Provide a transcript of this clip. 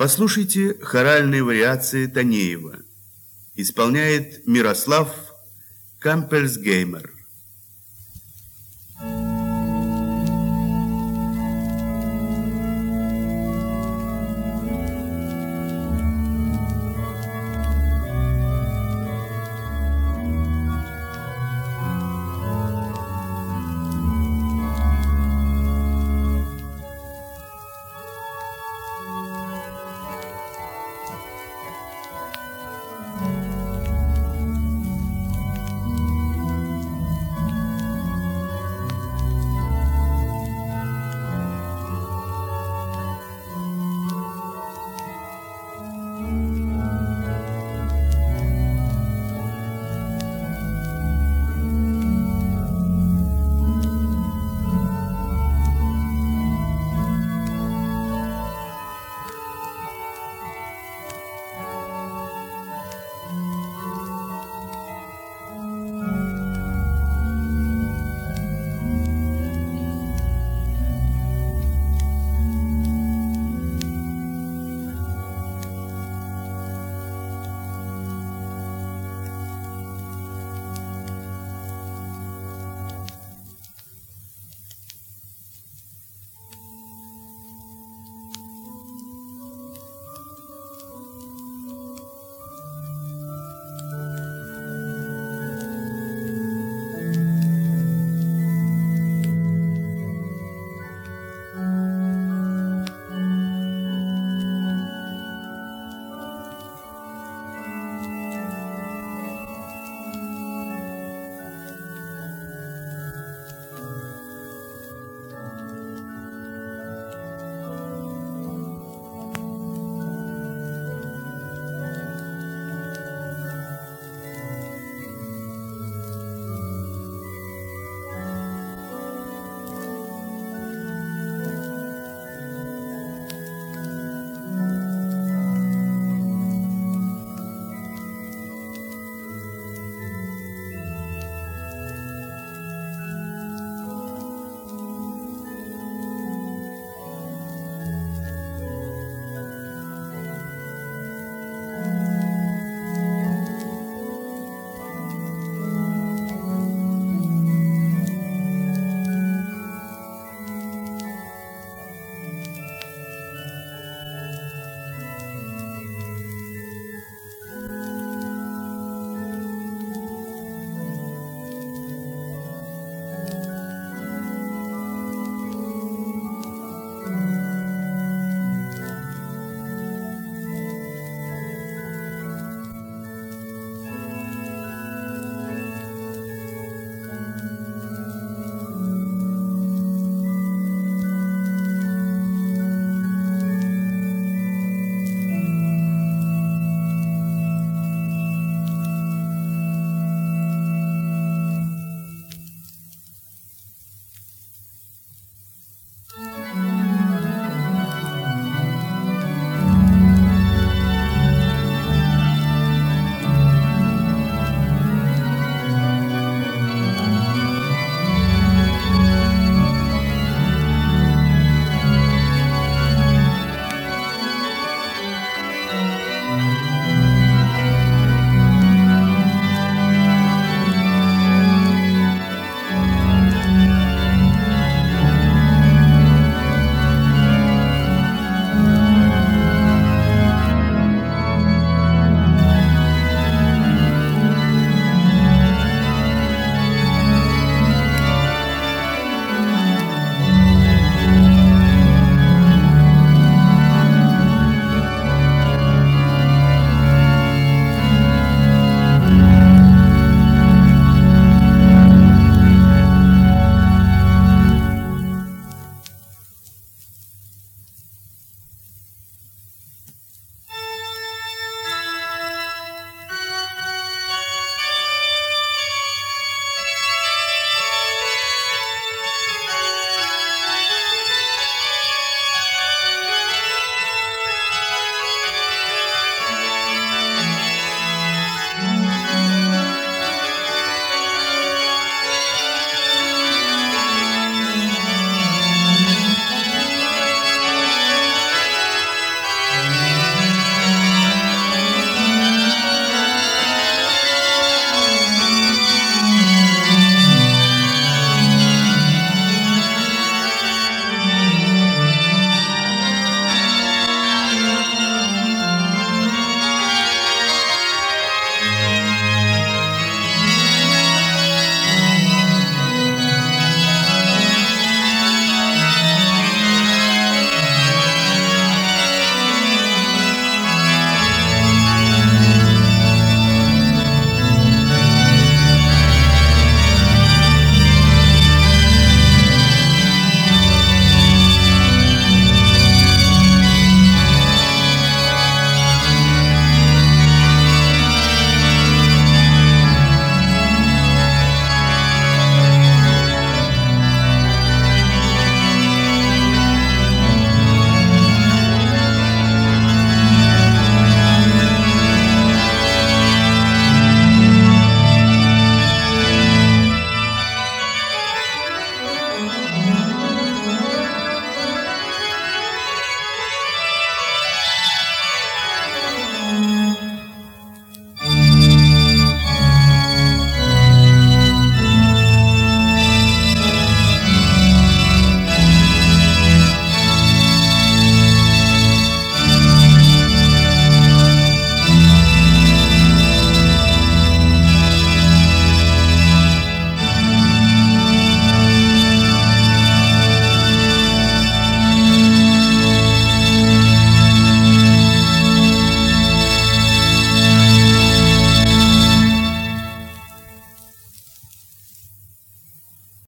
Послушайте хоральные вариации Танеева. Исполняет Мирослав Кампельсгеймер.